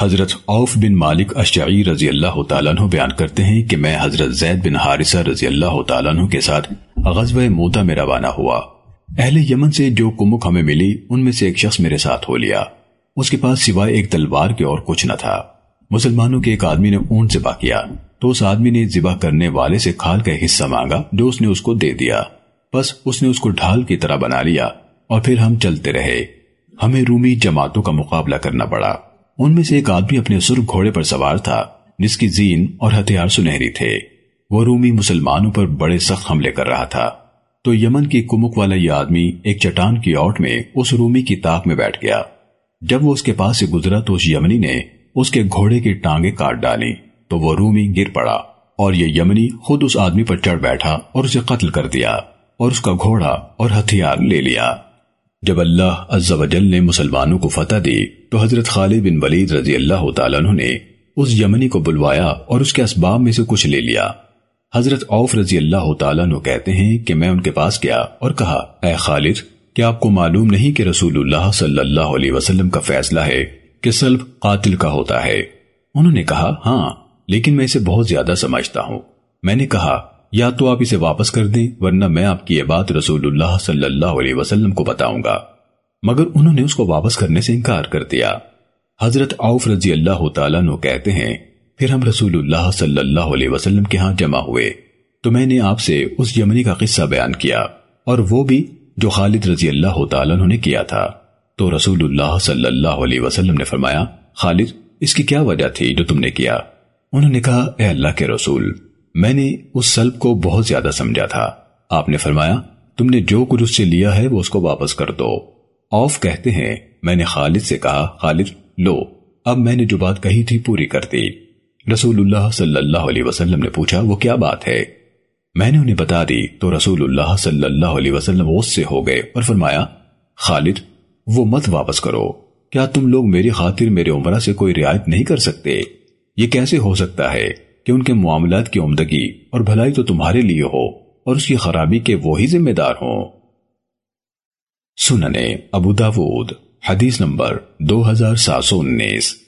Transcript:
حضرت عوف بن مالک اشعی رضی اللہ تعالیٰ عنہ بیان کرتے ہیں کہ میں حضرت زید بن حارثہ رضی اللہ تعالیٰ عنہ کے ساتھ غزوہ موتا میں روانہ ہوا۔ اہل یمن سے جو کمک ہمیں ملی، ان میں سے ایک شخص میرے ساتھ ہو لیا۔ اس کے پاس سوائے ایک تلوار کے اور کچھ نہ تھا۔ مسلمانوں کے ایک آدمی نے اونٹ سے کیا۔ تو اس آدمی نے ذبح کرنے والے سے کھال کا حصہ مانگا، جو اس نے اس کو دے دیا۔ بس اس نے اس کو ڈھال کی طرح بنا لیا اور پھر ہم چلتے رہے۔ ہمیں رومی جماعتوں کا مقابلہ کرنا پڑا۔ ان میں سے ایک آدمی اپنے سرخ گھوڑے پر سوار تھا، جس کی زین اور ہتھیار سنہری تھے۔ وہ رومی مسلمانوں پر بڑے سخت حملے کر رہا تھا۔ تو یمن کی کمک والا یہ آدمی ایک چٹان کی اوٹ میں اس رومی کی تاک میں بیٹھ گیا۔ جب وہ اس کے پاس سے گزرا تو اس یمنی نے اس کے گھوڑے کی ٹانگیں کاٹ ڈالی۔ تو وہ رومی گر پڑا اور یہ یمنی خود اس آدمی پر چڑھ بیٹھا اور اسے قتل کر دیا اور اس کا گھوڑا اور ہتھیار لے لیا۔ جب اللہ عز و جل نے مسلمانوں کو فتح دی، تو حضرت خالد بن ولید رضی اللہ تعالیٰ عنہ نے اس یمنی کو بلوایا اور اس کے اسباب میں سے کچھ لے لیا۔ حضرت عوف رضی اللہ تعالیٰ عنہ کہتے ہیں کہ میں ان کے پاس گیا اور کہا، اے خالد، کیا آپ کو معلوم نہیں کہ رسول اللہ صلی اللہ علیہ وسلم کا فیصلہ ہے کہ سلب قاتل کا ہوتا ہے؟ انہوں نے کہا ہاں لیکن میں اسے بہت زیادہ سمجھتا ہوں۔ میں نے کہا یا تو آپ اسے واپس کر دیں، ورنہ میں آپ کی یہ بات رسول اللہ صلی اللہ علیہ وسلم کو بتاؤں گا۔ مگر انہوں نے اس کو واپس کرنے سے انکار کر دیا۔ حضرت عوف رضی اللہ تعالیٰ نو کہتے ہیں، پھر ہم رسول اللہ صلی اللہ علیہ وسلم کے ہاں جمع ہوئے۔ تو میں نے آپ سے اس یمنی کا قصہ بیان کیا، اور وہ بھی جو خالد رضی اللہ تعالیٰ نے کیا تھا۔ تو رسول اللہ صلی اللہ علیہ وسلم نے فرمایا، خالد، اس کی کیا وجہ تھی جو تم نے کیا؟ انہوں نے کہا، اے اللہ کے رسول میں نے اس سلب کو بہت زیادہ سمجھا تھا۔ آپ نے فرمایا، تم نے جو کچھ اس سے لیا ہے وہ اس کو واپس کر دو۔ اوف کہتے ہیں، میں نے خالد سے کہا، خالد، لو، اب میں نے جو بات کہی تھی پوری کر دی۔ رسول اللہ صلی اللہ علیہ وسلم نے پوچھا، وہ کیا بات ہے؟ میں نے انہیں بتا دی، تو رسول اللہ صلی اللہ علیہ وسلم غصے سے ہو گئے اور فرمایا، خالد، وہ مت واپس کرو۔ کیا تم لوگ میری خاطر میرے عمرہ سے کوئی رعایت نہیں کر سکتے؟ یہ کیسے ہو سکتا ہے؟ کہ ان کے معاملات کی عمدگی اور بھلائی تو تمہارے لیے ہو اور اس کی خرابی کے وہی ذمہ دار ہوں۔ سننے ابو داود، حدیث نمبر دو ہزار سات سو انیس۔